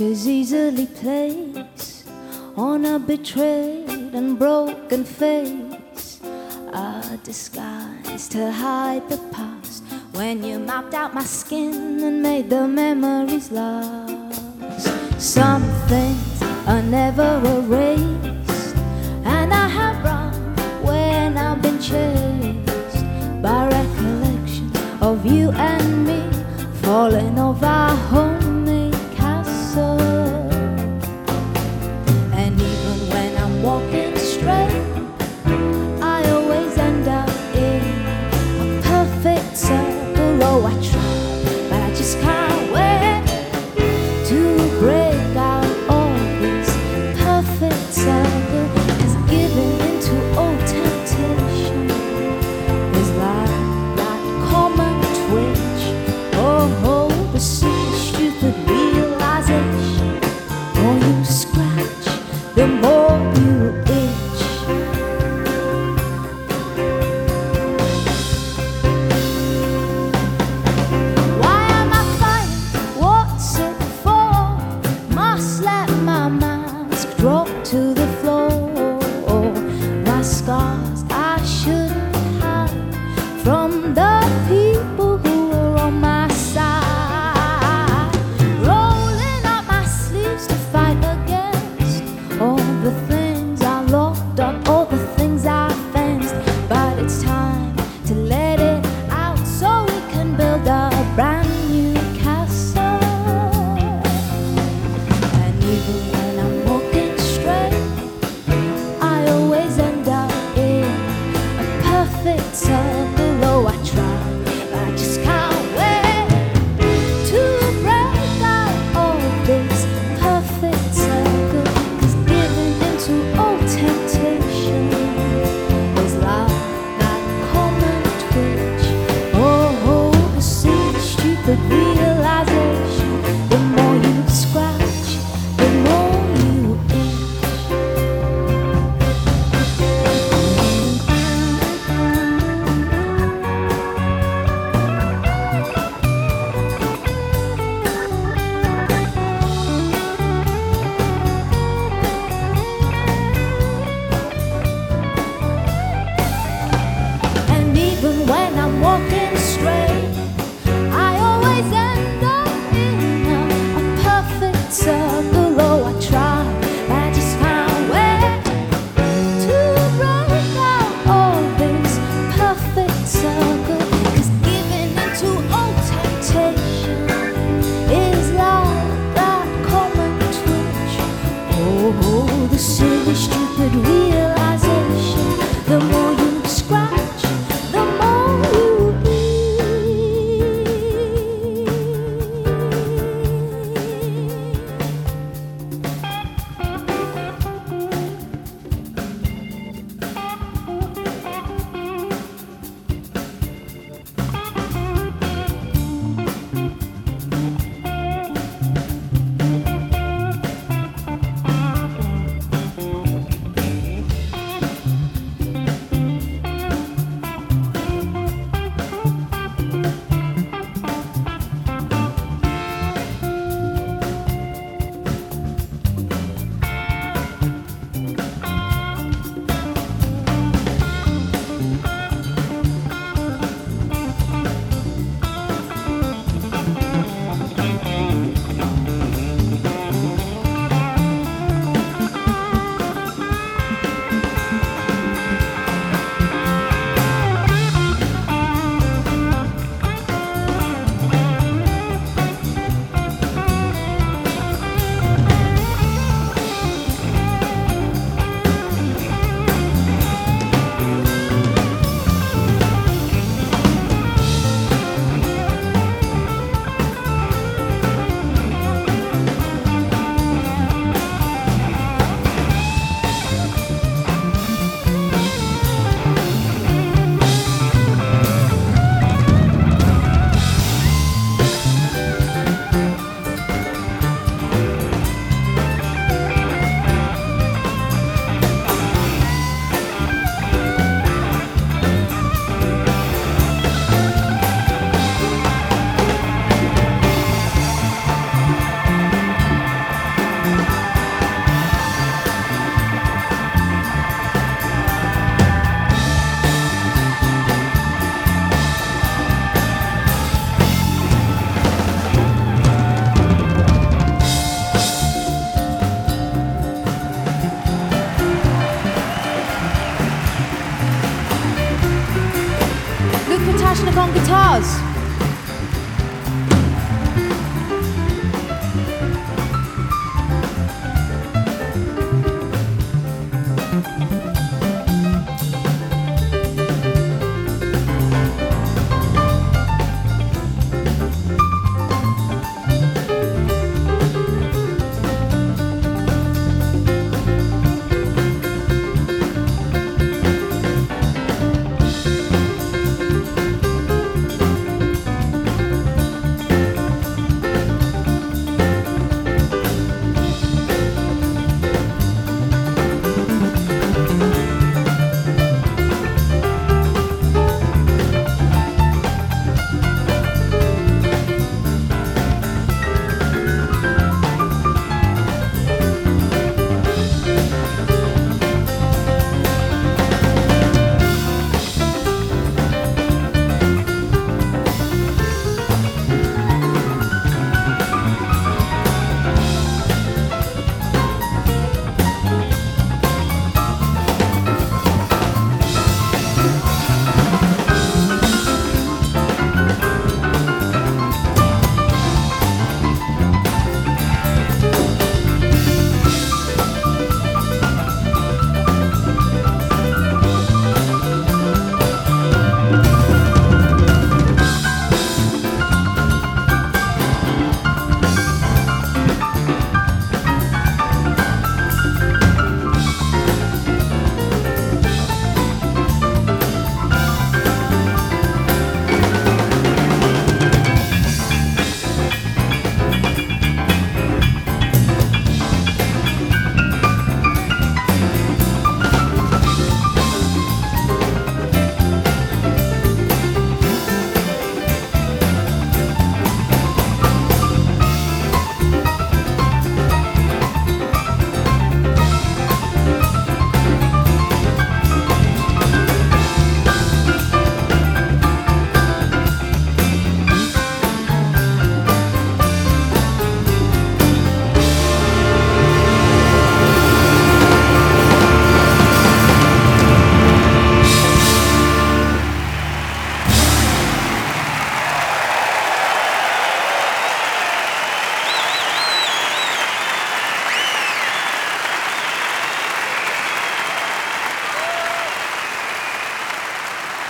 is easily placed on a betrayed and broken face, a disguise to hide the past. When you mapped out my skin and made the memories last, some things are never erased, and I have run when I've been chased by recollection of you and me falling over. from the could be. Guitars.